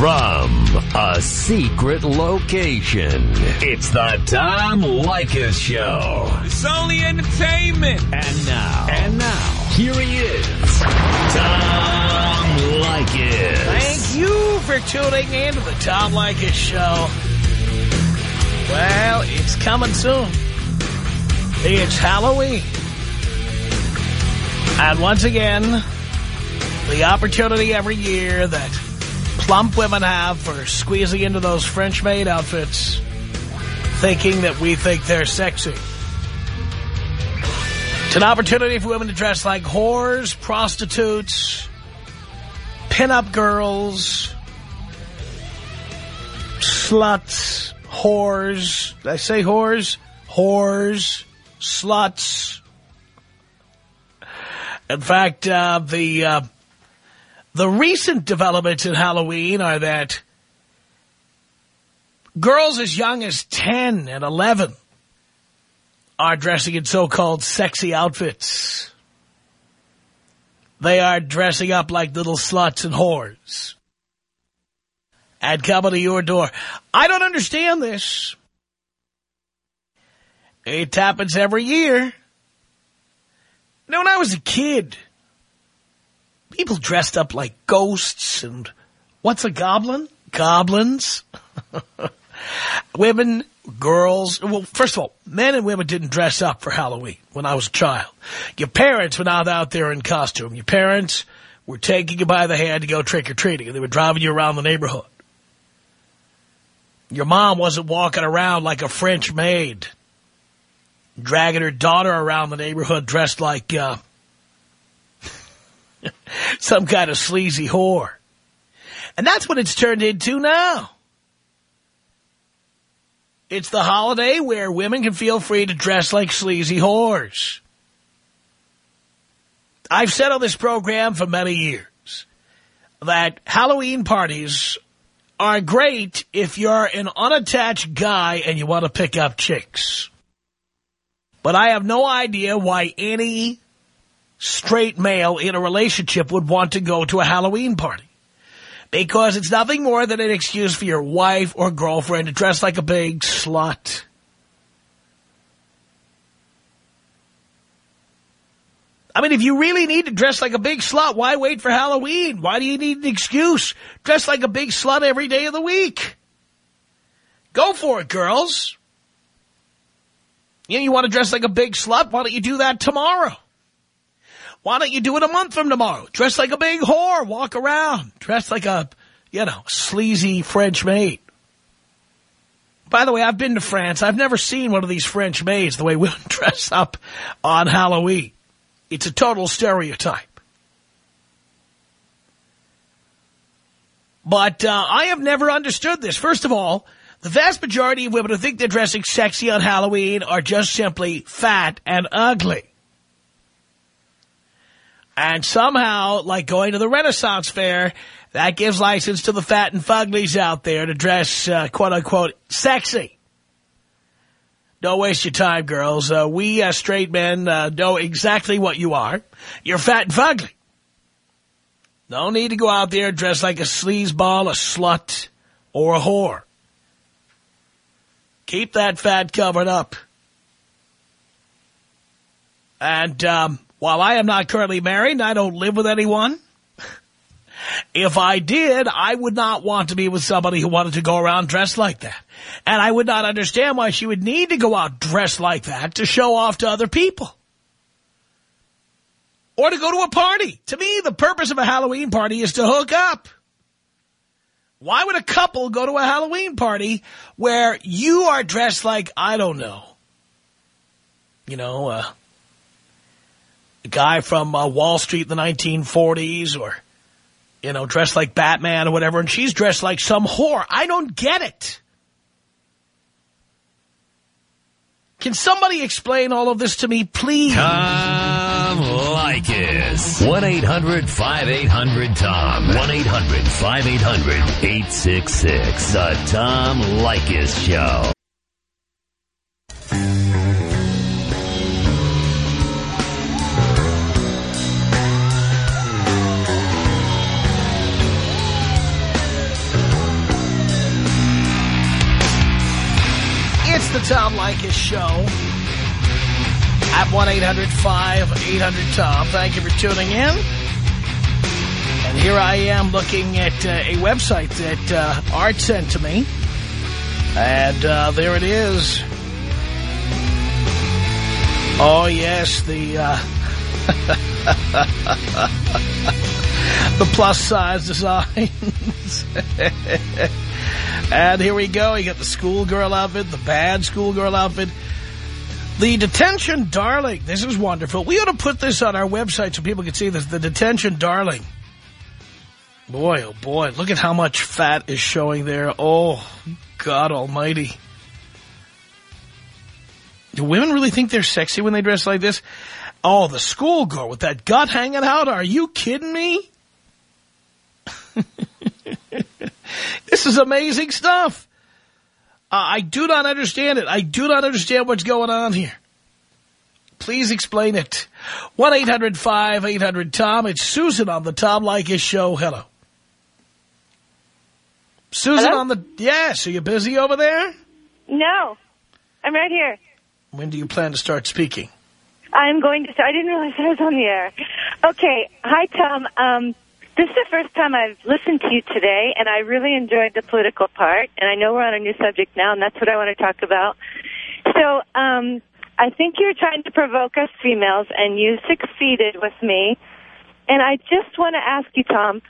From a secret location, it's the Tom Leykis Show. It's only entertainment. And now. And now. Here he is. Tom Leykis. Thank you for tuning in to the Tom Leykis Show. Well, it's coming soon. It's Halloween. And once again, the opportunity every year that plump women have for squeezing into those French maid outfits, thinking that we think they're sexy. It's an opportunity for women to dress like whores, prostitutes, pin-up girls, sluts, whores. Did I say whores? Whores, sluts. In fact, uh, the... Uh, the recent developments in Halloween are that girls as young as 10 and 11 are dressing in so-called sexy outfits. They are dressing up like little sluts and whores. And coming to your door. I don't understand this. It happens every year. You know, when I was a kid people dressed up like ghosts and what's a goblin? Goblins. women, girls. Well, first of all, men and women didn't dress up for Halloween when I was a child. Your parents were not out there in costume. Your parents were taking you by the hand to go trick-or-treating, and they were driving you around the neighborhood. Your mom wasn't walking around like a French maid, dragging her daughter around the neighborhood dressed like... Uh, Some kind of sleazy whore. And that's what it's turned into now. It's the holiday where women can feel free to dress like sleazy whores. I've said on this program for many years that Halloween parties are great if you're an unattached guy and you want to pick up chicks. But I have no idea why any straight male in a relationship would want to go to a Halloween party. Because it's nothing more than an excuse for your wife or girlfriend to dress like a big slut. I mean, if you really need to dress like a big slut, why wait for Halloween? Why do you need an excuse? Dress like a big slut every day of the week. Go for it, girls. You, know, you want to dress like a big slut? Why don't you do that tomorrow? Why don't you do it a month from tomorrow? Dress like a big whore. Walk around. Dress like a, you know, sleazy French maid. By the way, I've been to France. I've never seen one of these French maids the way women dress up on Halloween. It's a total stereotype. But uh, I have never understood this. First of all, the vast majority of women who think they're dressing sexy on Halloween are just simply fat and ugly. And somehow, like going to the Renaissance Fair, that gives license to the fat and fuglies out there to dress, uh, quote-unquote, sexy. Don't waste your time, girls. Uh, we uh, straight men uh, know exactly what you are. You're fat and fugly. No need to go out there dressed like a sleazeball, a slut, or a whore. Keep that fat covered up. And um, while I am not currently married I don't live with anyone, if I did, I would not want to be with somebody who wanted to go around dressed like that. And I would not understand why she would need to go out dressed like that to show off to other people. Or to go to a party. To me, the purpose of a Halloween party is to hook up. Why would a couple go to a Halloween party where you are dressed like, I don't know, you know, uh, guy from uh, Wall Street in the 1940s or, you know, dressed like Batman or whatever, and she's dressed like some whore. I don't get it. Can somebody explain all of this to me, please? Tom Leykis. 1-800-5800-TOM. 1-800-5800-866. The Tom Leykis Show. The Tom Leykis Show at 1-800-5800-TOM. Thank you for tuning in. And here I am looking at uh, a website that uh, Art sent to me. And uh, there it is. Oh, yes, the... Uh, the plus-size designs. and here we go. You got the schoolgirl outfit, the bad schoolgirl outfit. The detention darling. This is wonderful. We ought to put this on our website so people can see this. The detention darling. Boy, oh boy. Look at how much fat is showing there. Oh, God almighty. Do women really think they're sexy when they dress like this? Oh, the schoolgirl with that gut hanging out. Are you kidding me? this is amazing stuff. Uh, I do not understand it. I do not understand what's going on here. Please explain it. 1-800-5800-TOM. It's Susan on the Tom Leykis show. Hello. Susan Hello? on the... Yes, are you busy over there? No, I'm right here. When do you plan to start speaking? I'm going to. I didn't realize I was on the air. Okay. Hi, Tom. Um, this is the first time I've listened to you today, and I really enjoyed the political part. And I know we're on a new subject now, and that's what I want to talk about. So um, I think you're trying to provoke us females, and you succeeded with me. And I just want to ask you, Tom,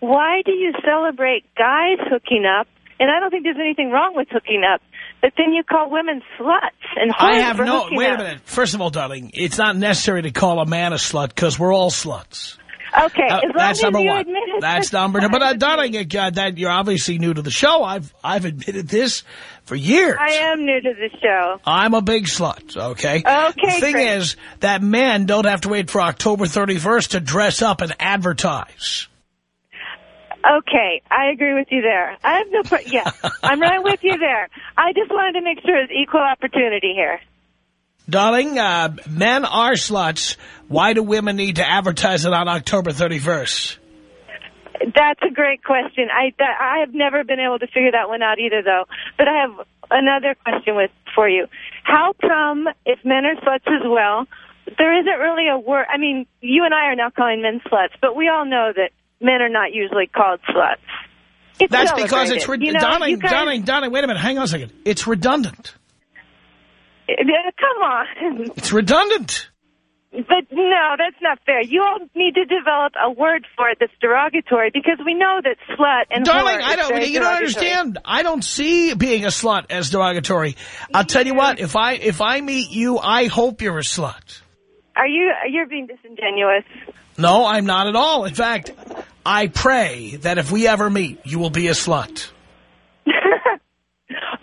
why do you celebrate guys hooking up? And I don't think there's anything wrong with hooking up. But then you call women sluts and I have no... Wait a minute. First of all, darling, it's not necessary to call a man a slut because we're all sluts. Okay, Uh, as long that's as number you one. admit it. That's number two. But, uh, darling, uh, that you're obviously new to the show. I've I've admitted this for years. I am new to the show. I'm a big slut, okay? Okay, The thing great. is that men don't have to wait for October 31st to dress up and advertise. Okay, I agree with you there. I have no. Pro- yeah, I'm right with you there. I just wanted to make sure it's equal opportunity here. Darling, uh, men are sluts. Why do women need to advertise it on October 31st? That's a great question. I that, I have never been able to figure that one out either, though. But I have another question with for you. How come if men are sluts as well, there isn't really a word? I mean, you and I are now calling men sluts, but we all know that men are not usually called sluts. It's That's because it's... You know, darling, guys- darling, darling, wait a minute. Hang on a second. It's redundant. Come on. It's redundant. But no, that's not fair. You all need to develop a word for it that's derogatory because we know that slut and Darling, I don't. You don't understand. I don't see being a slut as derogatory. I'll tell you what. If I if I meet you, I hope you're a slut. Are you? You're being disingenuous. No, I'm not at all. In fact, I pray that if we ever meet, you will be a slut.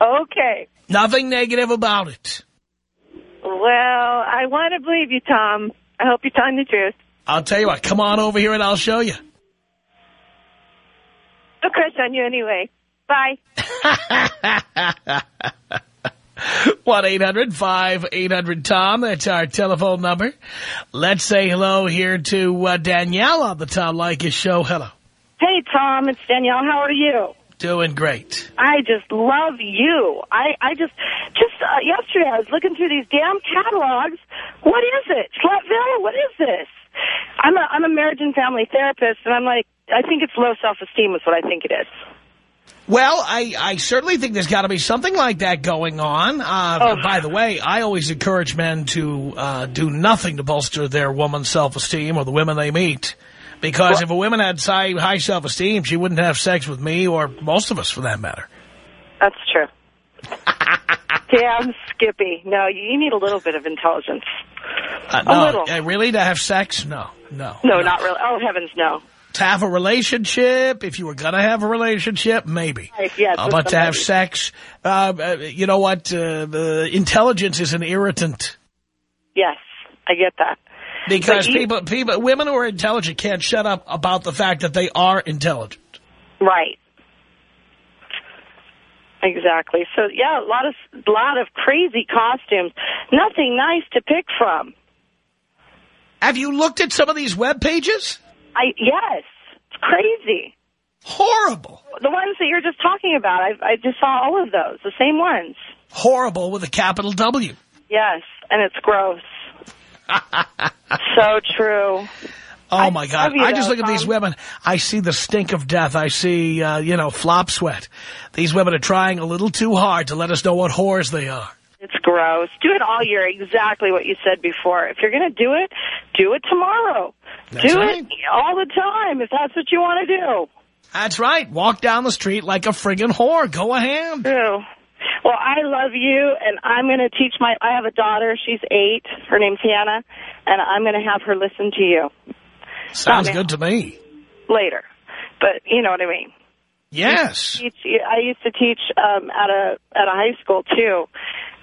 okay. Nothing negative about it. Well, I want to believe you, Tom. I hope you're telling the truth. I'll tell you what. Come on over here and I'll show you. No crush on you anyway. Bye. 1-800-5800-TOM. That's our telephone number. Let's say hello here to uh, Danielle on the Tom Leykis show. Hello. Hey, Tom, it's Danielle. How are you? Doing great. I just love you. I, I just, just uh, yesterday I was looking through these damn catalogs. What is it? Slutville? What is this? I'm a, I'm a marriage and family therapist, and I'm like, I think it's low self-esteem is what I think it is. Well, I, I certainly think there's got to be something like that going on. Uh, Oh. By the way, I always encourage men to uh, do nothing to bolster their woman's self-esteem or the women they meet. Because if a woman had high, self-esteem, she wouldn't have sex with me or most of us for that matter. That's true. Damn, Skippy. No, you need a little bit of intelligence. Uh, A little. uh, really, to have sex? No, no. No, not really. Oh, heavens, no. To have a relationship, if you were going to have a relationship, maybe. Right, yes, Uh, but to have sex, uh, uh, you know what? Uh, the intelligence is an irritant. Yes, I get that. Because people, people, women who are intelligent can't shut up about the fact that they are intelligent. Right. Exactly. So yeah, a lot of a lot of crazy costumes. Nothing nice to pick from. Have you looked at some of these web pages? I yes, it's crazy. Horrible. The ones that you're just talking about, I I just saw all of those, the same ones. Horrible with a capital W. Yes, and it's gross. so true. Oh, I my God. you, I just though, look at these women. I see the stink of death. I see, uh, you know, flop sweat. These women are trying a little too hard to let us know what whores they are. It's gross. Do it all year, exactly what you said before. If you're going to do it, do it tomorrow. That's do right. it all the time if that's what you want to do. That's right. Walk down the street like a friggin' whore. Go ahead. True. Well, I love you, and I'm going to teach my... I have a daughter. She's eight. Her name's Hannah, and I'm going to have her listen to you Sounds good to me. later. But you know what I mean. Yes. I used to teach um, at a at a high school too,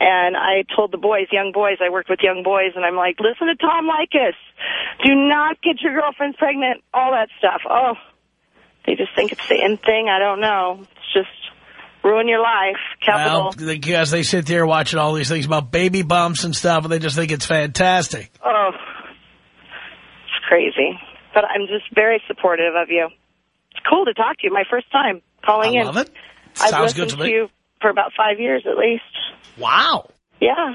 and I told the boys, young boys, I worked with young boys, and I'm like, listen to Tom Leykis. Do not get your girlfriends pregnant. All that stuff. Oh, they just think it's the in thing. I don't know. It's just ruin your life. Capital. Well, because they sit there watching all these things about baby bumps and stuff, and they just think it's fantastic. oh, it's crazy. But I'm just very supportive of you. It's cool to talk to you. My first time calling I in. love it. I've Sounds listened good to me. you for about five years at least. Wow. Yeah.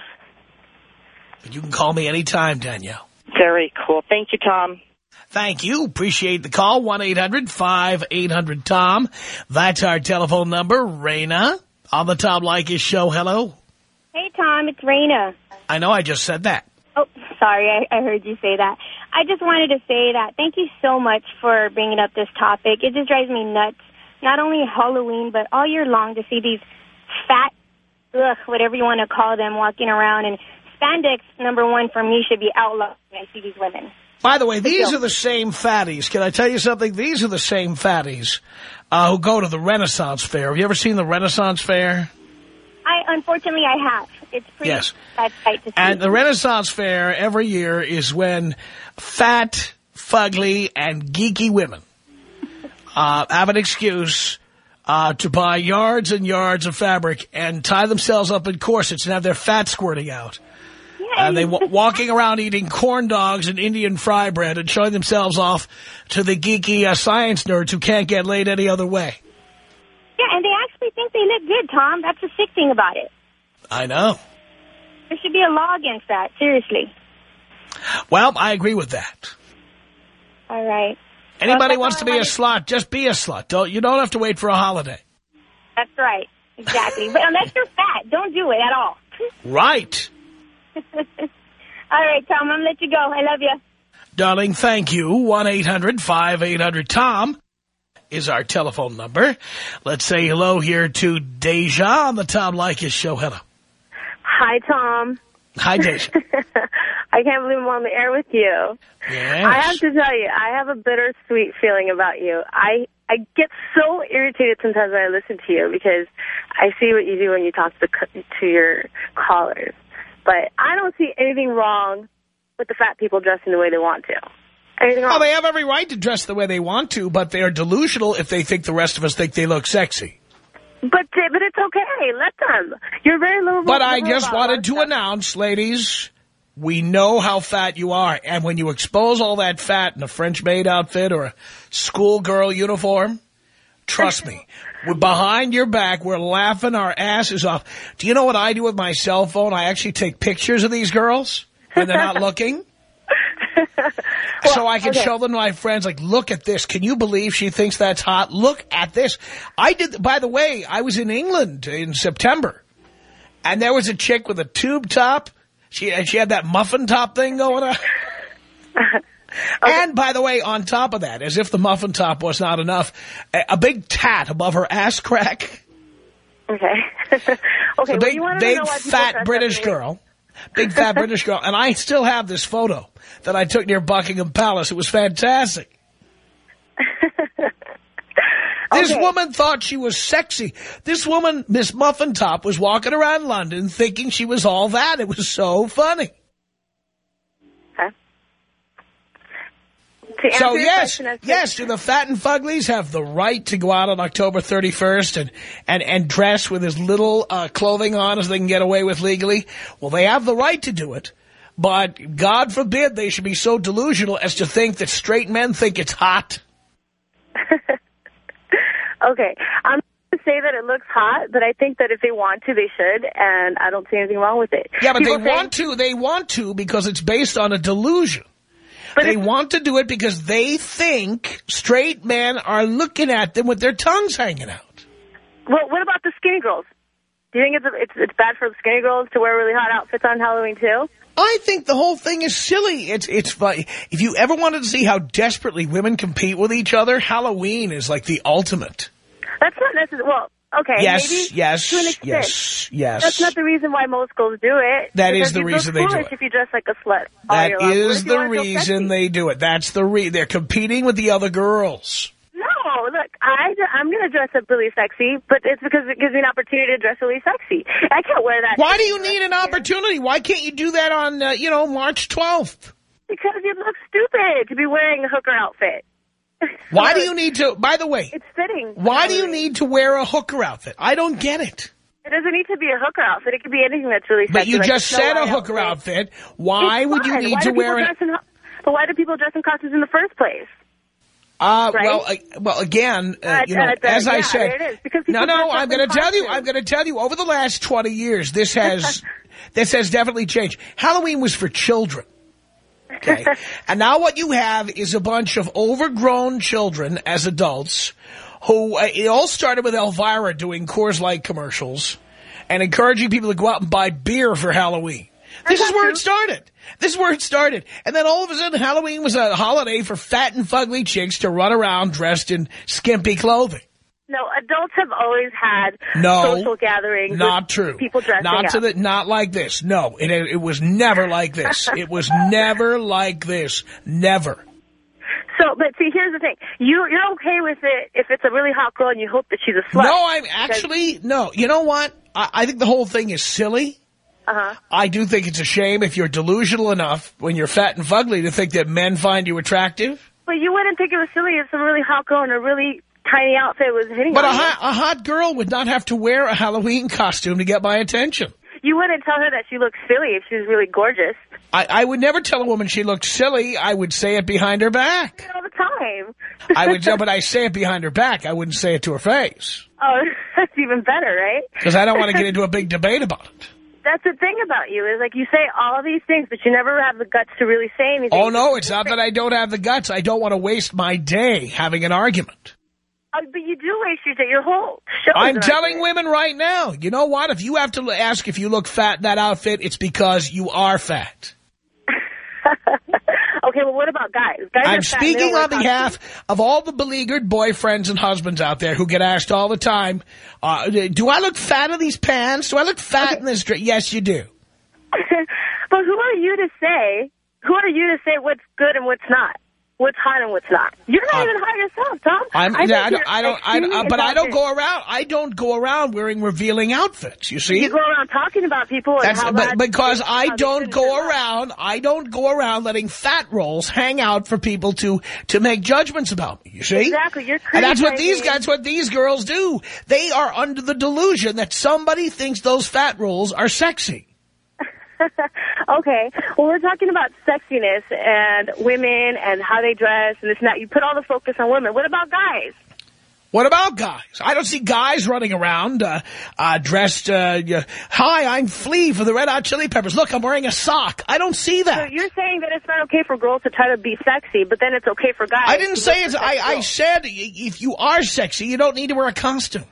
You can call me anytime, Danielle. Very cool. Thank you, Tom. Thank you. Appreciate the call. 1-800-5800-TOM. That's our telephone number. Raina on the Tom Leykis show. Hello. Hey, Tom, it's Raina. I know I just said that. Oh, sorry, I, I heard you say that. I just wanted to say that thank you so much for bringing up this topic. It just drives me nuts, not only Halloween, but all year long to see these fat, ugh, whatever you want to call them, walking around. And spandex, number one, for me, should be outlawed when I see these women. By the way, these are the same fatties. Can I tell you something? These are the same fatties uh, who go to the Renaissance Fair. Have you ever seen the Renaissance Fair? I Unfortunately, I have. It's pretty Yes. sad sight to see. And the Renaissance Fair every year is when fat, fugly, and geeky women uh, have an excuse uh, to buy yards and yards of fabric and tie themselves up in corsets and have their fat squirting out. And they just- walking around eating corn dogs and Indian fry bread and showing themselves off to the geeky uh, science nerds who can't get laid any other way. yeah, and they actually think they look good, Tom. That's the sick thing about it. I know. There should be a law against that, seriously. Well, I agree with that. All right. Anybody that's wants to be a slut, just be a slut. Don't You don't have to wait for a holiday. That's right. Exactly. but unless you're fat, don't do it at all. Right. all right, Tom, I'm going to let you go. I love you. Darling, thank you. 1-800-5800-TOM is our telephone number. Let's say hello here to Deja on the Tom Leykis show. Hello. Hi, Tom. Hi, Deja. I can't believe I'm on the air with you. yes. I have to tell you, I have a bittersweet feeling about you. I I get so irritated sometimes when I listen to you because I see what you do when you talk to, to your callers. But I don't see anything wrong with the fat people dressing the way they want to. Anything Oh, wrong? they have every right to dress the way they want to, but they are delusional if they think the rest of us think they look sexy. but but it's okay. Let them. You're very little. But I just wanted to stuff. announce, ladies, we know how fat you are. And when you expose all that fat in a French maid outfit or a schoolgirl uniform, trust me, we're behind your back, we're laughing our asses off. Do you know what I do with my cell phone? I actually take pictures of these girls when they're not looking. so I can okay. show them to my friends, like, look at this. Can you believe she thinks that's hot? Look at this. I did, by the way, I was in England in September. And there was a chick with a tube top. She, and she had that muffin top thing going on. And, by the way, on top of that, as if the muffin top was not enough, a, big tat above her ass crack. Okay. okay. Well, big, you wanted to big fat British girl. Big fat British girl. And I still have this photo that I took near Buckingham Palace. It was fantastic. This Okay. woman thought she was sexy. This woman, Miss Muffin Top, was walking around London thinking she was all that. It was so funny. So yes, yes, do the fat and fuglies have the right to go out on October 31st and, and, and dress with as little uh, clothing on as they can get away with legally? Well, they have the right to do it, but God forbid they should be so delusional as to think that straight men think it's hot. Okay, I'm going to say that it looks hot, but I think that if they want to, they should, and I don't see anything wrong with it. Yeah, but People they want to. They want to because it's based on a delusion. But they want to do it because they think straight men are looking at them with their tongues hanging out. Well, what about the skinny girls? Do you think it's it's it's bad for the skinny girls to wear really hot outfits on Halloween too? I think the whole thing is silly. It's it's fun. If you ever wanted to see how desperately women compete with each other, Halloween is like the ultimate. That's not necessarily. Well, okay, Yes, maybe yes, to an extent. yes, yes. That's not the reason why most girls do it. That is the reason they do it. If you dress like a slut, That year long. What is the reason they do it. That's the re. They're competing with the other girls. No, look, I, I'm going to dress up really sexy, but it's because it gives me an opportunity to dress really sexy. I can't wear that. Why do you need an opportunity? Why can't you do that on, uh, you know, March 12th? Because you look stupid to be wearing a hooker outfit. Why do you need to, by the way, It's fitting. why do you need to wear a hooker outfit? I don't get it. It doesn't need to be a hooker outfit. It could be anything that's really But sexy. you just Snow said a hooker outfit. Why would you need Why to wear people an... dress in, But why do people dress in costumes in the first place? Uh, right? well, uh, well, again, uh, you know, as I said, it is, because no, no, I'm going to tell you. I'm going to tell you, over the last 20 years, this has, this has definitely changed. Halloween was for children. Okay. and now what you have is a bunch of overgrown children as adults who, uh, it all started with Elvira doing Coors Light commercials and encouraging people to go out and buy beer for Halloween. This is where it started. This is where it started. And then all of a sudden, Halloween was a holiday for fat and fugly chicks to run around dressed in skimpy clothing. No, adults have always had No, social gatherings. Not true. People dressing not up. to the, not like this. No, it it was never like this. it was never like this. Never. So, but see, here's the thing. You, you're okay with it if it's a really hot girl and you hope that she's a slut. No, I'm actually no. You know what? I, I think the whole thing is silly. Uh-huh. I do think it's a shame if you're delusional enough when you're fat and fugly to think that men find you attractive. But you wouldn't think it was silly if some really hot girl in a really tiny outfit was hitting But a hot, a hot girl would not have to wear a Halloween costume to get my attention. You wouldn't tell her that she looked silly if she was really gorgeous. I, I would never tell a woman she looked silly. I would say it behind her back. All the time. I would, but I say it behind her back. I wouldn't say it to her face oh, that's even better, right? because I don't want to get into a big debate about it. That's the thing about you is like you say all these things, but you never have the guts to really say anything. Oh no, it's not that I don't have the guts. I don't want to waste my day having an argument. Uh, but you do waste your day. Your whole show. I'm telling women right now, you know what? If you have to ask if you look fat in that outfit, it's because you are fat. okay, well, what about guys? Guys are I'm fat and they speaking on behalf of all the beleaguered boyfriends and husbands out there who get asked all the time, uh, do I look fat in these pants? Do I look fat in this dress? Yes, you do. but who are you to say? Who are you to say what's good and what's not? What's hot and what's not? You're not Uh, even hot yourself, Tom. I'm, I I, don't, I don't, I, extremely but I don't go around, I don't go around wearing revealing outfits, you see? You go around talking about people and That's how but because I don't go around. I don't go around letting fat rolls hang out for people to to make judgments about me. You see, Exactly, you're and that's what these guys, that's what these girls do. They are under the delusion that somebody thinks those fat rolls are sexy. okay. Well, we're talking about sexiness and women and how they dress and this and that. You put all the focus on women. What about guys? What about guys? I don't see guys running around uh, uh, dressed. Uh, Hi, I'm Flea for the Red Hot Chili Peppers. Look, I'm wearing a sock. I don't see So that. you're saying that it's not okay for girls to try to be sexy, but then it's okay for guys. I didn't say it's. I, I said if you are sexy, you don't need to wear a costume.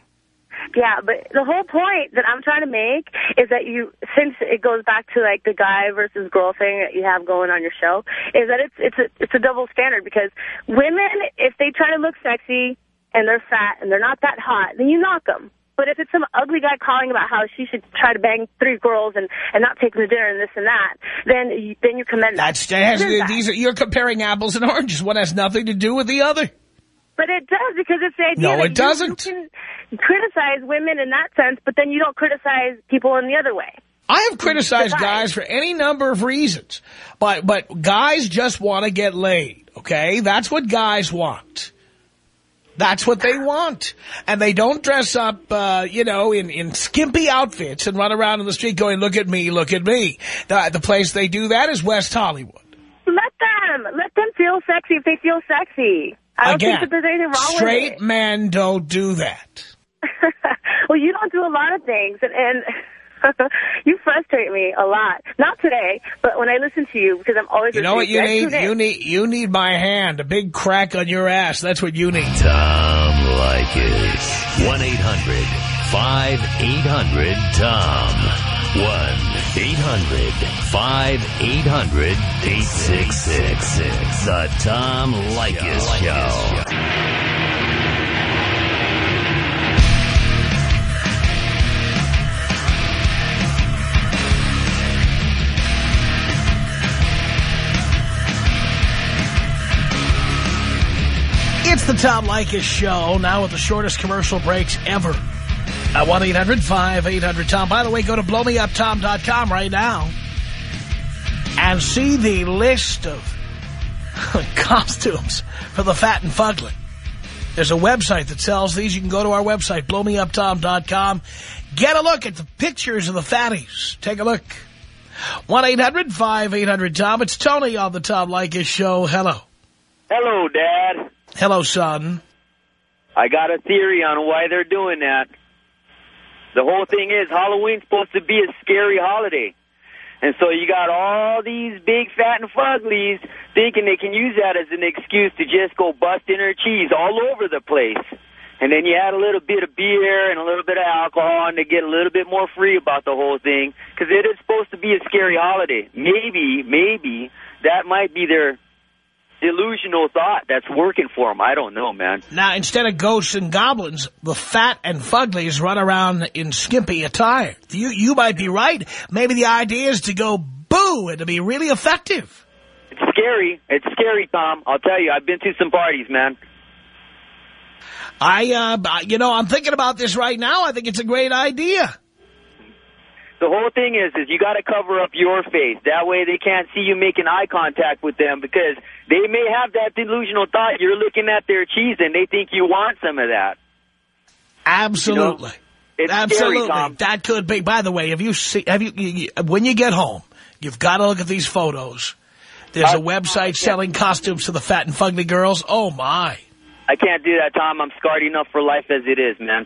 Yeah, but the whole point that I'm trying to make is that you, since it goes back to like the guy versus girl thing that you have going on your show, is that it's it's a it's a double standard because women, if they try to look sexy and they're fat and they're not that hot, then you knock them. But if it's some ugly guy calling about how she should try to bang three girls and and not take them to dinner and this and that, then you, then you commend that. That's that has, is that? these are, you're comparing apples and oranges. One has nothing to do with the other. But it does because it's the idea No, it doesn't. You, can criticize women in that sense, but then you don't criticize people in the other way. I have criticized Guys. guys for any number of reasons, but but guys just want to get laid. Okay, that's what guys want. That's what they want, and they don't dress up, uh, you know, in in skimpy outfits and run around in the street going, "Look at me, look at me." The, the place they do that is West Hollywood. Let them. Let them feel sexy if they feel sexy. I don't Again, think that there's anything wrong straight with men don't do that. Well, you don't do a lot of things, and, and you frustrate me a lot. Not today, but when I listen to you, because I'm always You know what you need? You need you need my hand, a big crack on your ass. That's what you need. Tom Leykis. 1-800-5800-TOM. 1-800-5800-866. The Tom Leykis Show. It's the Tom Leykis Show, now with the shortest commercial breaks ever. Uh, at 1-800-5800-TOM. By the way, go to blowmeuptom.com right now and see the list of costumes for the fat and fugly. There's a website that sells these. You can go to our website, blowmeuptom.com. Get a look at the pictures of the fatties. Take a look. 1-800-5800-TOM. It's Tony on the Tom Leykis Show. Hello. Hello, Dad. Hello, son. I got a theory on why they're doing that. The whole thing is Halloween's supposed to be a scary holiday. And so you got all these big fat and fuglies thinking they can use that as an excuse to just go bust inner cheese all over the place. And then you add a little bit of beer and a little bit of alcohol and they get a little bit more free about the whole thing. Because it is supposed to be a scary holiday. Maybe, maybe that might be their delusional thought that's working for them. I don't know, man. Now, instead of ghosts and goblins, the fat and fuglies run around in skimpy attire. You you might be right. Maybe the idea is to go boo and to be really effective. It's scary. It's scary, Tom. I'll tell you. I've been to some parties, man. I, uh, you know, I'm thinking about this right now. I think it's a great idea. The whole thing is, is you got to cover up your face. That way they can't see you making eye contact with them because they may have that delusional thought you're looking at their cheese and they think you want some of that. Absolutely. It's Absolutely. scary, Tom. That could be. By the way, have you see? Have you, you, you- when you get home, you've got to look at these photos. There's a website selling costumes to the fat and fugly girls. Oh my! I can't do that, Tom. I'm scarred enough for life as it is, man.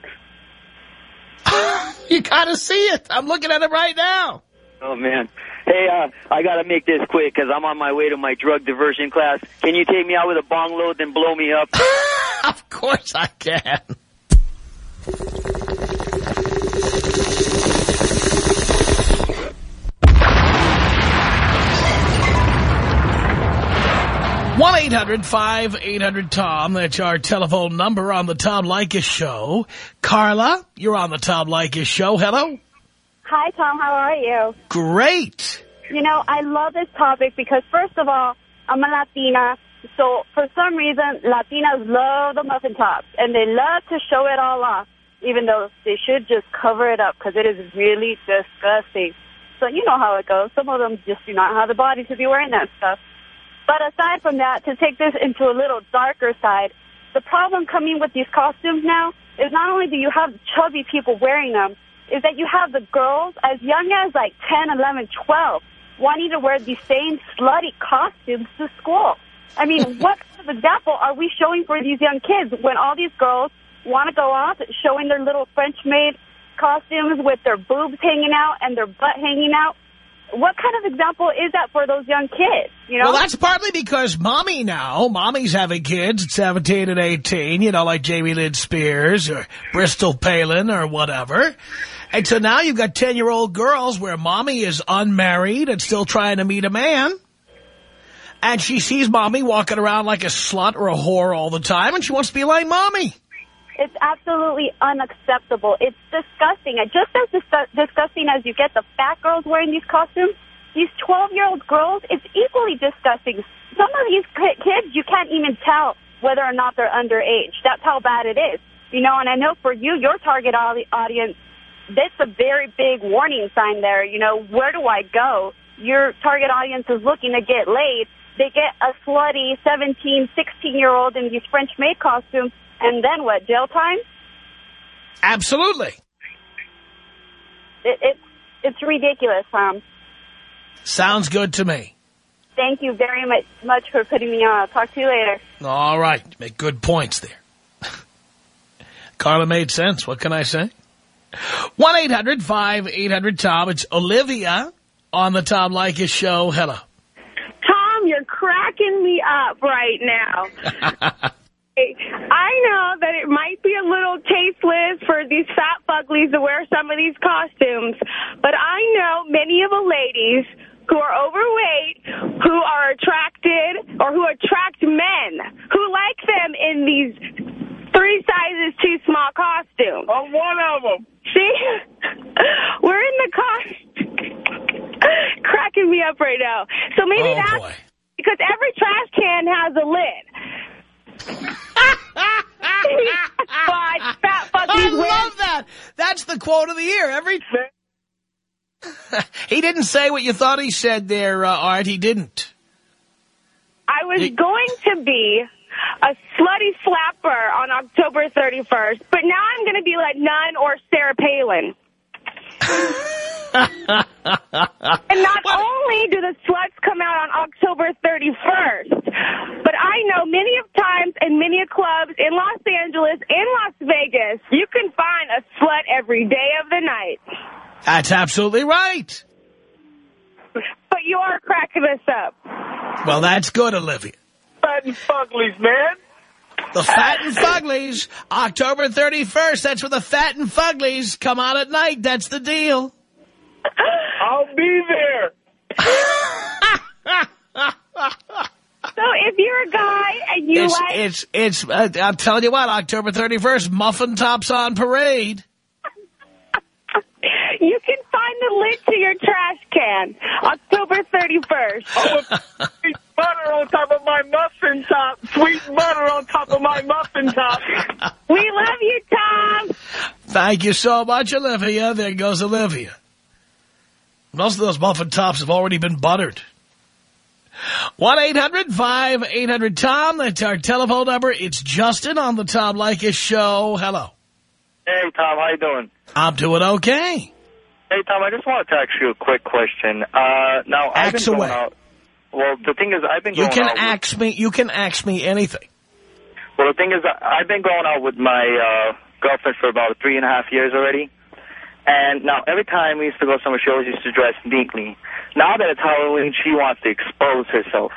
You got to see it. I'm looking at it right now. Oh, man. Hey, uh, I got to make this quick because I'm on my way to my drug diversion class. Can you take me out with a bong load then blow me up? Of course I can. One 800 tom That's our telephone number on the Tom Leykis Show. Carla, you're on the Tom Leykis Show. Hello. Hi, Tom. How are you? Great. You know, I love this topic because, first of all, I'm a Latina. So, for some reason, Latinas love the muffin tops, and they love to show it all off, even though they should just cover it up because it is really disgusting. So, you know how it goes. Some of them just do not have the body to be wearing that stuff. But aside from that, to take this into a little darker side, the problem coming with these costumes now is not only do you have chubby people wearing them, is that you have the girls as young as like 10, 11, 12 wanting to wear these same slutty costumes to school. I mean, what kind of example are we showing for these young kids when all these girls want to go off showing their little French-made costumes with their boobs hanging out and their butt hanging out? What kind of example is that for those young kids, you know? Well, that's partly because mommy now, mommy's having kids at 17 and 18, you know, like Jamie Lynn Spears or Bristol Palin or whatever. And so now you've got 10-year-old girls where mommy is unmarried and still trying to meet a man. And she sees mommy walking around like a slut or a whore all the time, and she wants to be like mommy. It's absolutely unacceptable. It's disgusting. Just as dis- disgusting as you get the fat girls wearing these costumes, these 12-year-old girls, it's equally disgusting. Some of these kids, you can't even tell whether or not they're underage. That's how bad it is. You know, and I know for you, your target audience, that's a very big warning sign there. You know, where do I go? Your target audience is looking to get laid. They get a slutty 17, 16-year-old in these French-maid costumes, and then what, jail time? Absolutely. It, it, it's ridiculous, Tom. Sounds good to me. Thank you very much, much for putting me on. I'll talk to you later. All right. You make good points there. Carla made sense. What can I say? 1-800-5800-TOM. It's Olivia on the Tom Leykis show. Hello. Tom, you're cracking me up right now. I know that it might be a little tasteless for these fat fuglies to wear some of these costumes, but I know many of the ladies who are overweight, who are attracted, or who attract men, who like them in these three sizes too small costumes. I'm one of them. See? We're in the car. Cracking me up right now. So maybe Oh, that's boy. because every trash can has a lid. Fat I love that. That's the quote of the year. Every He didn't say what you thought he said there, uh, Art. He didn't. I was Hey. going to be a slutty slapper on October 31st, but now I'm going to be like Nun or Sarah Palin. and not only do the sluts come out on October 31st, but I know many of times in many of clubs in Los Angeles, in Las Vegas, you can find a slut every day of the night. That's absolutely right. But you are cracking us up. Well, that's good, Olivia. Fat and fuglies, man. The Fat and Fuglies, October 31st. That's where the Fat and Fuglies come out at night. That's the deal. I'll be there. So if you're a guy and you It's, like... it's, it's, uh, I'm telling you what, October 31st, muffin tops on parade. You can find the lid to your trash can, October 31st. Sweet butter on top of my muffin top. Sweet butter on top of my muffin top. We love you, Tom. Thank you so much, Olivia. There goes Olivia. Most of those muffin tops have already been buttered. 1-800-5800-TOM. That's our telephone number. It's Justin on the Tom Leykis show. Hello. Hey, Tom, how you doing? I'm doing okay. Hey, Tom, I just wanted to ask you a quick question. Uh, now, I've Axe been going away. out... Well, the thing is, I've been You going can out... with- me, you can ask me anything. Well, the thing is, I've been going out with my uh, girlfriend for about three and a half years already. And now, every time we used to go somewhere, she always used to dress neatly. Now that it's Halloween, she wants to expose herself.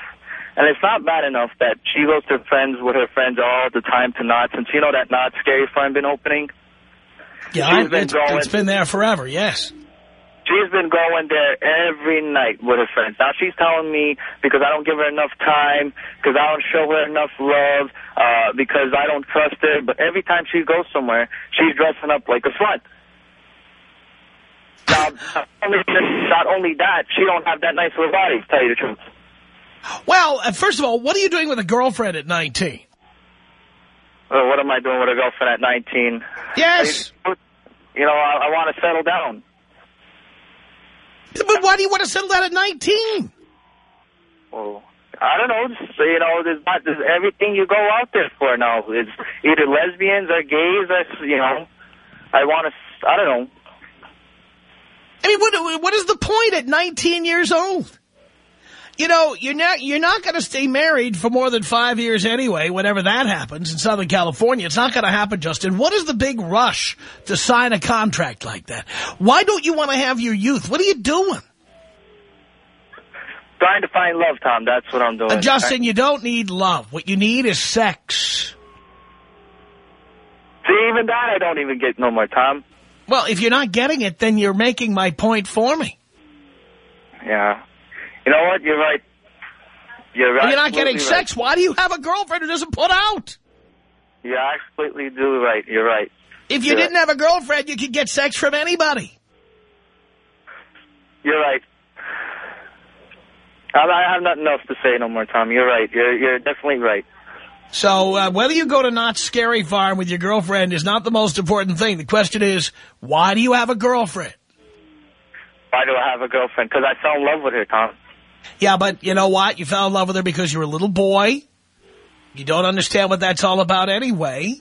And it's not bad enough that she goes to friends with her friends all the time to Knott's. And you know that Knott's Scary Fun been opening? Yeah, I, been it's, going- it's been there forever, yes. She's been going there every night with her friends. Now she's telling me because I don't give her enough time, because I don't show her enough love, uh, because I don't trust her. But every time she goes somewhere, she's dressing up like a slut. Now, not only, not only that, she don't have that nice of a body, to tell you the truth. Well, uh, first of all, what are you doing with a girlfriend at 19? Uh, what am I doing with a girlfriend at 19? Yes. You know, I, I want to settle down. But why do you want to settle down at 19? Well, I don't know. Just, you know, there's not there's everything you go out there for now. It's either lesbians or gays. Or, you know, I want to. I don't know. I mean, what what is the point at 19 years old? You know, you're not you're not going to stay married for more than five years anyway. Whenever that happens in Southern California, it's not going to happen. Justin, what is the big rush to sign a contract like that? Why don't you want to have your youth? What are you doing, Trying to find love, Tom. That's what I'm doing. Uh, Justin? You don't need love. What you need is sex. See, even that I don't even get no more, Tom. Well, if you're not getting it, then you're making my point for me. Yeah. You know what? You're right. You're right. If you're not getting Absolutely sex, why do you have a girlfriend who doesn't put out? Right. You're absolutely do right. You're right. If you Yeah. didn't have a girlfriend, you could get sex from anybody. You're right. I, I have nothing else to say no more, Tom. You're right. You're you're definitely right. So uh, whether you go to Knott's Scary Farm with your girlfriend is not the most important thing. The question is, why do you have a girlfriend? Why do I have a girlfriend? Because I fell in love with her, Tom. Yeah, but you know what? You fell in love with her because you're a little boy. You don't understand what that's all about anyway.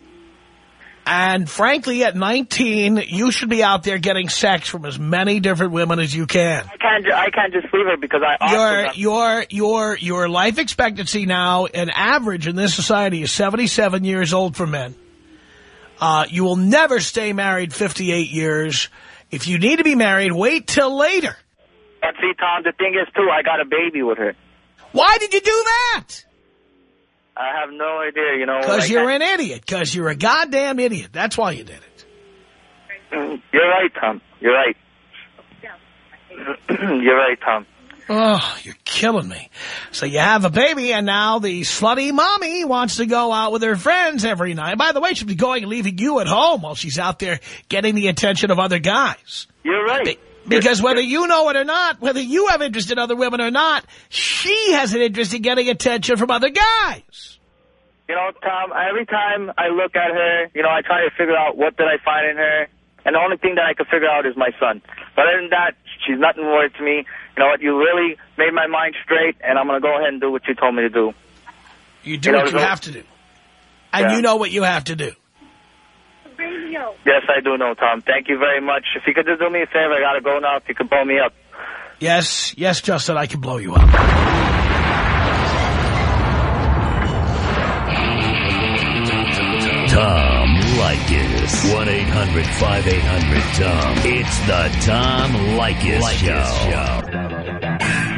And frankly, at 19, you should be out there getting sex from as many different women as you can. I can't. I can't just leave her because I. Your your your your life expectancy now, an average in this society, is 77 years old for men. Uh, you will never stay married 58 years. If you need to be married, wait till later. But see, Tom, the thing is, too, I got a baby with her. Why did you do that? I have no idea, you know. Because like you're I- an idiot. Because you're a goddamn idiot. That's why you did it. Mm, You're right, Tom. You're right. You're right, Tom. Oh, you're killing me. So you have a baby, and now the slutty mommy wants to go out with her friends every night. By the way, she'll be going and leaving you at home while she's out there getting the attention of other guys. You're right. Because whether you know it or not, whether you have interest in other women or not, she has an interest in getting attention from other guys. You know, Tom, every time I look at her, you know, I try to figure out what did I find in her. And the only thing that I could figure out is my son. But other than that, she's nothing more to me. You know what? You really made my mind straight, and I'm going to go ahead and do what you told me to do. You do You know, what you have to do. And Yeah. you know what you have to do. Yes, I do know, Tom. Thank you very much. If you could just do me a favor, I got to go now. If you could blow me up. Yes, yes, Justin, I can blow you up. Tom Leykis. 1-800-5800-TOM. It's the Tom Leykis, Show. The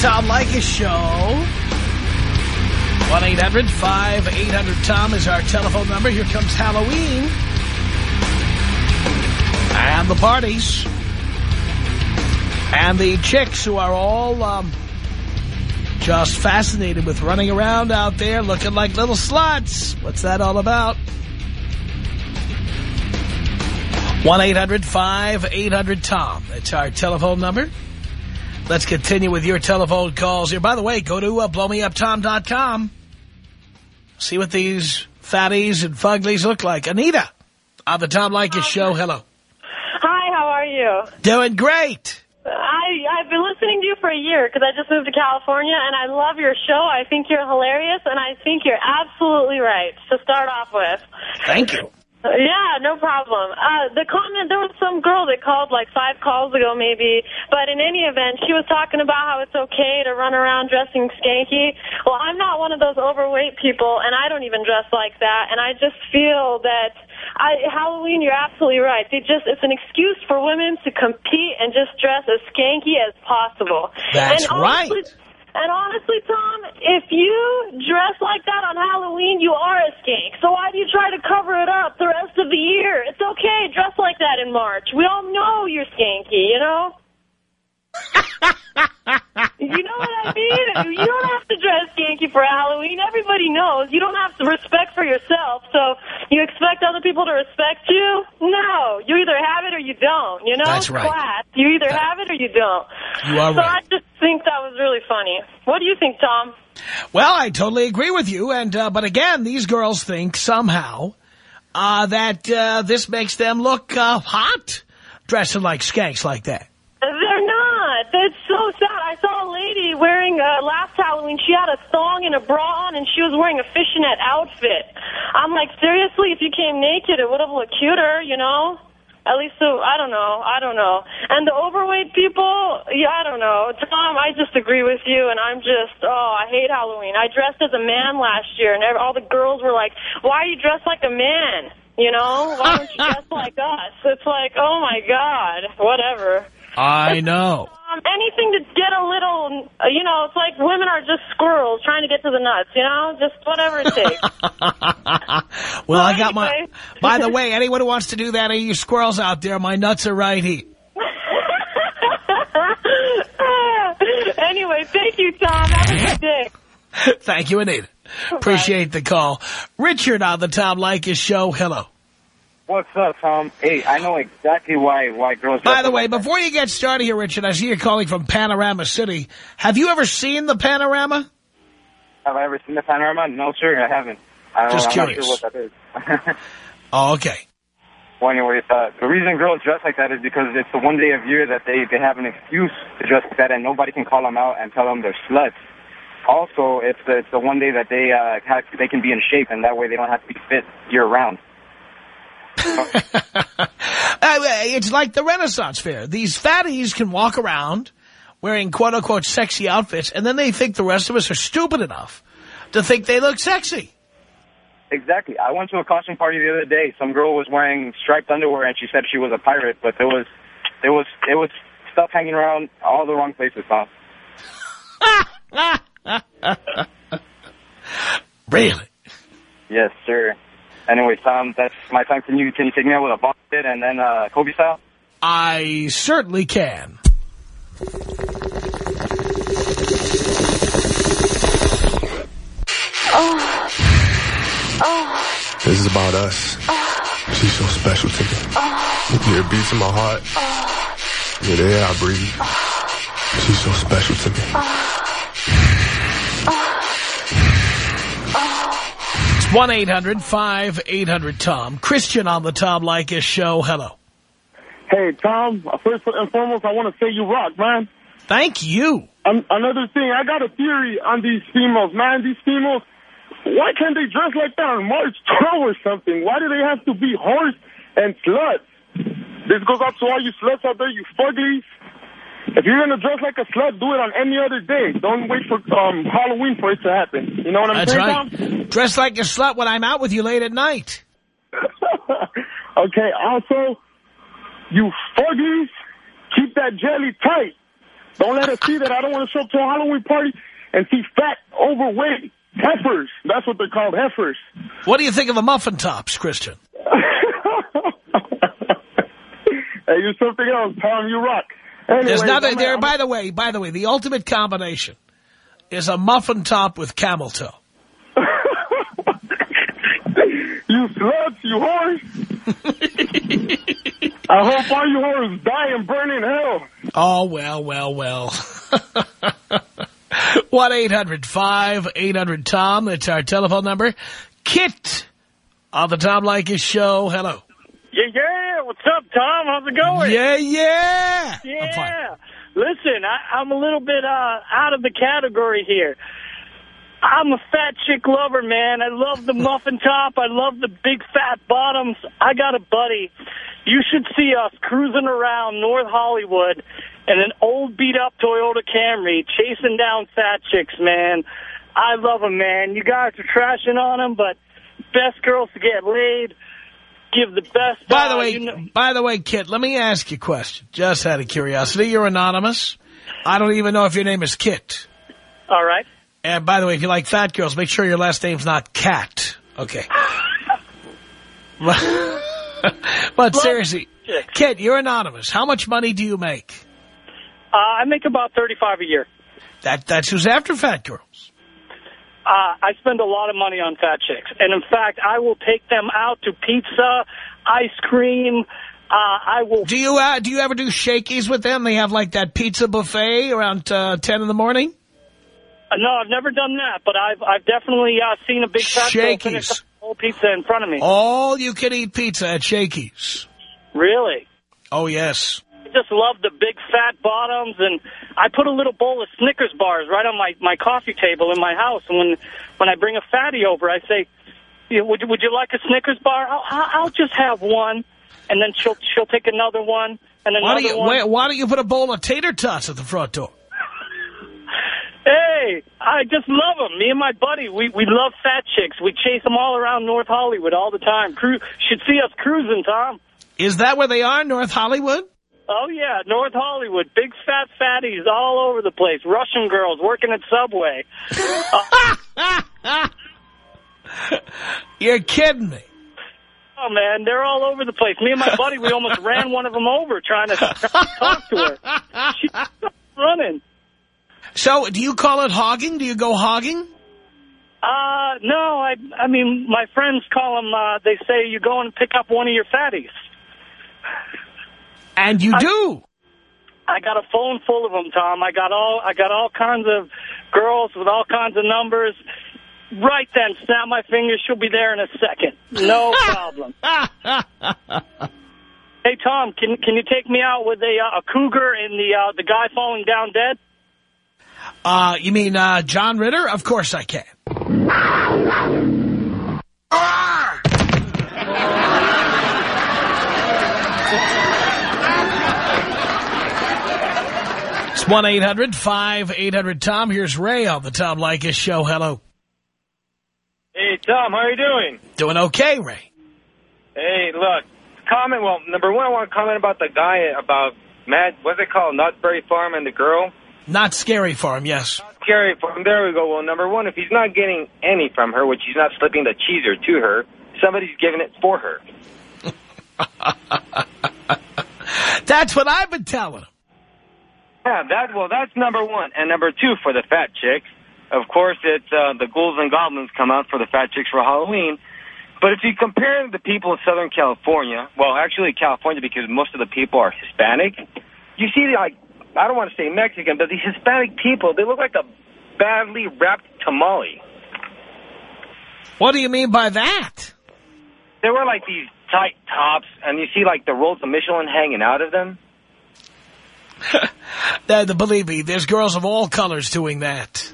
Tom Leykis Show. 1-800-5800-TOM is our telephone number. Here comes Halloween. And the parties. And the chicks who are all um, just fascinated with running around out there looking like little sluts. What's that all about? 1-800-5800-TOM. That's our telephone number. Let's continue with your telephone calls here. By the way, go to uh, blowmeuptom.com. See what these fatties and fuglies look like. Anita on the Tom Leykis show. Hello. Hi, how are you? Doing great. I, I've been listening to you for a year because I just moved to California, and I love your show. I think you're hilarious, and I think you're absolutely right to start off with. Thank you. Yeah, no problem. Uh, the comment, there was some girl that called like five calls ago maybe, but in any event, she was talking about how it's okay to run around dressing skanky. Well, I'm not one of those overweight people, and I don't even dress like that, and I just feel that I, Halloween, you're absolutely right. They just, it's an excuse for women to compete and just dress as skanky as possible. That's and honestly, right. And honestly, Tom, if you dress like that on Halloween, you are a skank. So why do you try to cover it up the rest of the year? It's okay, dress like that in March. We all know you're skanky, you know? you know what I mean? You don't have to dress skanky for Halloween. Everybody knows. You don't have to respect for yourself. So you expect other people to respect you? No. You either have it or you don't. You know? That's right. Class. You either have it or you don't. You are so right. I think that was really funny. What do you think, Tom? Well, I totally agree with you. And uh, But again, these girls think somehow uh, that uh, this makes them look uh, hot, dressing like skanks like that. They're not. That's so sad. I saw a lady wearing, uh, last Halloween, she had a thong and a bra on, and she was wearing a fishnet outfit. I'm like, seriously, if you came naked, it would have looked cuter, you know? At least, so, I don't know. I don't know. And the overweight people, yeah, I don't know. Tom, I just agree with you, and I'm just, oh, I hate Halloween. I dressed as a man last year, and all the girls were like, why are you dressed like a man? You know? Why don't you dress like us? It's like, oh, my God. Whatever. I know. Um, anything to get a little, uh, you know, it's like women are just squirrels trying to get to the nuts, you know? Just whatever it takes. Well, I got my... By the way, anyone who wants to do that, any you squirrels out there, my nuts are right here. anyway, thank you, Tom. Have a good day. Thank you, Anita. Appreciate the call. Richard on the Tom Leykis show. Hello. What's up, Tom? Hey, I know exactly why why girls. By the way, like before you get started here, Richard, I see you're calling from Panorama City. Have you ever seen the Panorama? have I ever seen the panorama? No, sir, I haven't. I don't, Just I'm curious. not sure what that is. Oh, okay. well, anyways, uh, the reason girls dress like that is because it's the one day of year that they they have an excuse to dress like that, and nobody can call them out and tell them they're sluts. Also, it's the, it's the one day that they uh, have, they can be in shape, and that way they don't have to be fit year round. Uh, Uh, it's like the Renaissance Fair. These fatties can walk around wearing quote-unquote sexy outfits, and then they think the rest of us are stupid enough to think they look sexy. Exactly. I went to a costume party the other day. Some girl was wearing striped underwear, and she said she was a pirate, but there was, there was, it was stuff hanging around all the wrong places, Tom. really? Yes, sir. Anyway, Tom, that's my time. Can you can you take me out with a bucket and then uh, Kobe style? I certainly can. Oh. Oh. This is about us. Oh. She's so special to me. Oh. You hear beats in my heart. Oh. Yeah, the air I breathe. She's so special to me. It's 1-800-5800-TOM. Christian on the Tom Leykis show. Hello. Hey, Tom, first and foremost, I want to say you rock, man. Thank you. Um, another thing, I got a theory on these females, man. These females, why can't they dress like that on March 12 or something? Why do they have to be horse and sluts? This goes out to all you sluts out there, you fugglies. If you're going to dress like a slut, do it on any other day. Don't wait for um, Halloween for it to happen. You know what I'm That's saying, right. Tom? Dress like a slut when I'm out with you late at night. okay, also, you fuggies, keep that jelly tight. Don't let us see that. I don't want to show up to a Halloween party and see fat, overweight heifers. That's what they're called, heifers. What do you think of the muffin tops, Christian? Hey, you're something else, Tom. You rock. Anyway, There's nothing there. By the way, by the way, the ultimate combination is a muffin top with camel toe. You sluts, you whores. I hope all you whores die and burn in hell. Oh, well, well, well. 1-800-5800-TOM. That's our telephone number. Kit on the Tom Leykis show. Hello. Yeah, yeah. What's up, Tom? How's it going? Yeah, yeah. Yeah. Listen, I, I'm a little bit uh, out of the category here. I'm a fat chick lover, man. I love the muffin top. I love the big fat bottoms. I got a buddy. You should see us cruising around North Hollywood in an old beat-up Toyota Camry chasing down fat chicks, man. I love them, man. You guys are trashing on them, but best girls to get laid. Give the best. By the uh, way, you know- by the way, Kit, let me ask you a question. Just out of curiosity, you're anonymous. I don't even know if your name is Kit. all right. And by the way, if you like fat girls, make sure your last name's not Cat. Okay. but seriously, Kit, you're anonymous. How much money do you make? Uh, I make about 35 a year. That That's who's after fat girls. Uh, I spend a lot of money on fat chicks. And in fact, I will take them out to pizza, ice cream. Uh, I will. Do you uh, do you ever do Shakey's with them? They have like that pizza buffet around uh, 10 in the morning? Uh, no, I've never done that, but I've I've definitely uh, seen a big fat girl finish whole pizza in front of me. All you can eat pizza at Shakey's. Really? Oh, yes. Just love the big fat bottoms, and I put a little bowl of Snickers bars right on my my coffee table in my house. And when when I bring a fatty over, I say, "Would would you like a Snickers bar? I'll, I'll just have one." And then she'll she'll take another one and Why another don't, you, one. why, why don't you put a bowl of tater tots at the front door? Hey, I just love them. Me and my buddy, we we love fat chicks. We chase them all around North Hollywood all the time. Cru should see us cruising, Tom. Is that where they are, North Hollywood? Oh, yeah, North Hollywood. Big fat fatties all over the place. Russian girls working at Subway. You're kidding me. Oh, man, they're all over the place. Me and my buddy, we almost ran one of them over trying to talk to her. She's running. So, do you call it hogging? Do you go hogging? Uh, no, I I mean, my friends call them, uh, they say you go and pick up one of your fatties. And you do. I got a phone full of them, Tom. I got all I got all kinds of girls with all kinds of numbers. Right then, snap my fingers. She'll be there in a second. No problem. hey, Tom, can can you take me out with a uh, a cougar and the uh, the guy falling down dead? Uh, you mean uh, John Ritter? Of course I can. 1-800-5800-TOM. Here's Ray on the Tom Leykis Show. Hello. Hey, Tom, how are you doing? Doing okay, Ray. Hey, look, comment, well, number one, I want to comment about the guy about, Matt, what's it called, Knott's Berry Farm and the girl? Knott's Scary Farm, yes. Scary Farm, there we go. Well, number one, if he's not getting any from her, which he's not slipping the cheeser to her, somebody's giving it for her. That's what I've been telling him. Yeah, that well, that's number one. And number two, for the fat chicks, of course, it's uh, the ghouls and goblins come out for the fat chicks for Halloween. But if you compare the people in Southern California, well, actually California, because most of the people are Hispanic, you see, like, I don't want to say Mexican, but these Hispanic people, they look like a badly wrapped tamale. What do you mean by that? They wear, like, these tight tops, and you see, like, the rolls of Michelin hanging out of them. Believe me, there's girls of all colors doing that.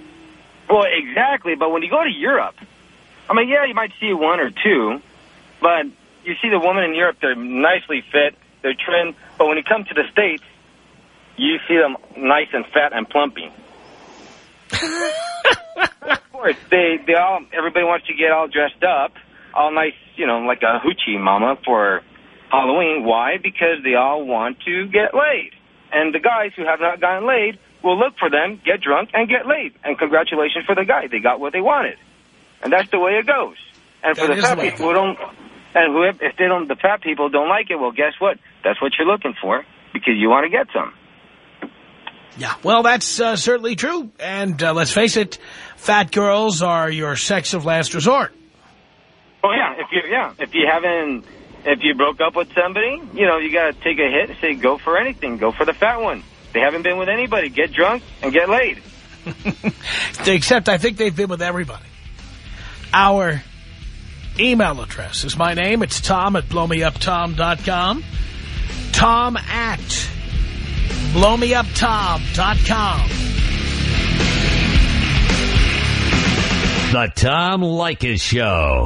Well, exactly, but when you go to Europe, I mean, yeah, you might see one or two, but you see the women in Europe, they're nicely fit, they're trim, but when you come to the States, you see them nice and fat and plumpy. of course, they, they all, everybody wants to get all dressed up, all nice, you know, like a hoochie mama for Halloween. Why? Because they all want to get laid. And the guys who have not gotten laid will look for them, get drunk, and get laid. And congratulations for the guy. They got what they wanted. And that's the way it goes. And for That the fat people who don't, and who, if they don't, the fat people don't like it, well, guess what? That's what you're looking for because you want to get some. Yeah, well, that's uh, certainly true. And uh, let's face it, fat girls are your sex of last resort. Oh yeah, if you yeah, if you haven't, if you broke up with somebody, you know, you got to take a hit and say, go for anything, go for the fat one. They haven't been with anybody. Get drunk and get laid. Except I think they've been with everybody. Our email address is my name. It's Tom at blowmeuptom.com. Tom at blowmeuptom.com. The Tom Leykis Show.